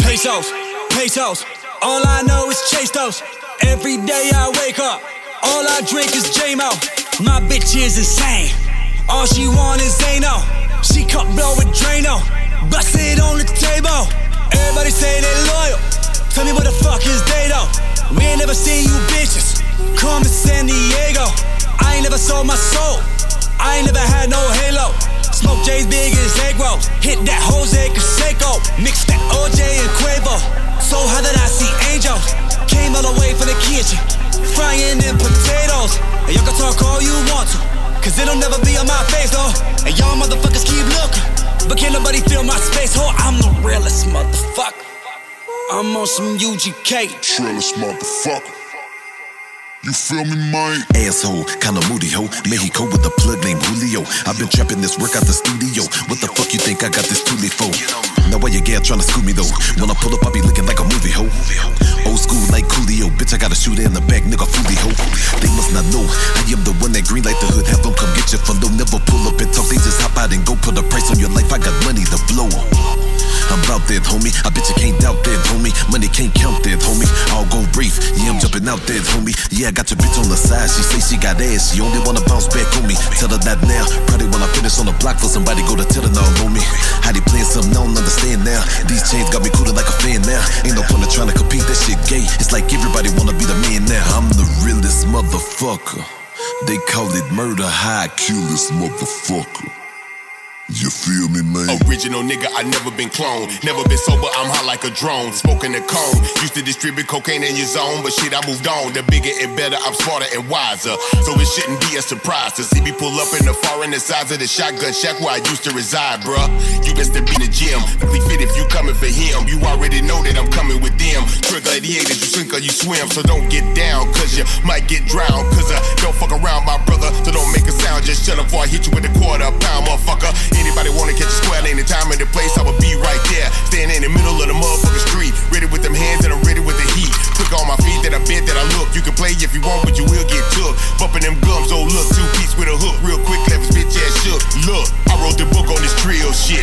Pesos, pesos. All I know is chase those. Every day I wake up, all I drink is JMO. My bitch is insane. All she want is Zeno. She cup blow with Drano. Bust it on the table. Everybody say they loyal. Tell me what the fuck is they though. We ain't never seen you bitches sold my soul. I ain't never had no halo. Smoke J's big as rolls. Hit that Jose Canseco. Mix that OJ and Quavo. So how did I see angels? Came all the way from the kitchen. Frying them potatoes. And y'all can talk all you want to. Cause it'll never be on my face though. And y'all motherfuckers keep looking. But can't nobody fill my space. Oh, I'm the realest motherfucker. I'm on some UGK. Trellis motherfucker. You feel me? Asshole, kinda moody ho. Mexico with a plug named Julio. I've been trapping this work out the studio. What the fuck you think I got this toolie for? Now why your gal tryna scoop me though? When I pull up, I be looking like a movie ho. Old school like Coolio, bitch. I got a shooter in the back, nigga, fully ho. They must not know I am the one that green light the hood. Have them come get your fundo. Never pull up and talk. They just hop out and go put a price on your life. I got money to blow. I'm about that, homie. I bet you can't doubt that, homie. Money can't count that, homie. I'll go That, homie. Yeah, I got your bitch on the side. She say she got ass. She only wanna bounce back on me. Tell her that now. Probably when I finish on the block for somebody go to tell her now me. How they playing something I don't understand now. These chains got me cooling like a fan now. Ain't no point in trying to compete. That shit gay. It's like everybody wanna be the man now. I'm the realest motherfucker. They call it murder high. Coolest motherfucker. Feel me, man? Original nigga, I never been cloned. Never been sober, I'm hot like a drone. Smoking a cone. Used to distribute cocaine in your zone, but shit, I moved on. The bigger and better, I'm smarter and wiser. So it shouldn't be a surprise to see me pull up in the foreign the size of the shotgun shack where I used to reside, bruh. You best to be in the gym. Quickly fit if you coming for him. You already know that I'm coming with them. Trick you sink or you swim. So don't get down, cause you might get drowned. Cause I don't fuck around, my brother. So don't make a sound, just shut up before I hit you with a quarter pound, motherfucker. Anybody wanna catch a square, ain't the time and the place, I will be right there. Standing in the middle of the motherfucking street. Ready with them hands and I'm ready with the heat. Quick on my feet that I bent that I look. You can play if you want, but you will get took. Bumping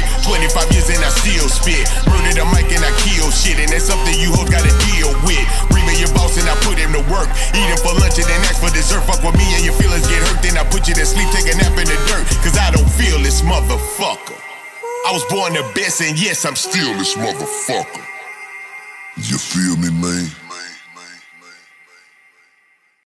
trio shit. 25 years and I still spit. Murdered a mic and I kill shit, and that's something you hoes gotta deal with. Bring your boss and I put him to work. Eat him for lunch and then ask for dessert. Fuck with me and your feelings get hurt, then I put you to sleep, take a nap in the dirt. Cause I don't feel this motherfucker. I was born the best, and yes, I'm Still this motherfucker. You feel me, man?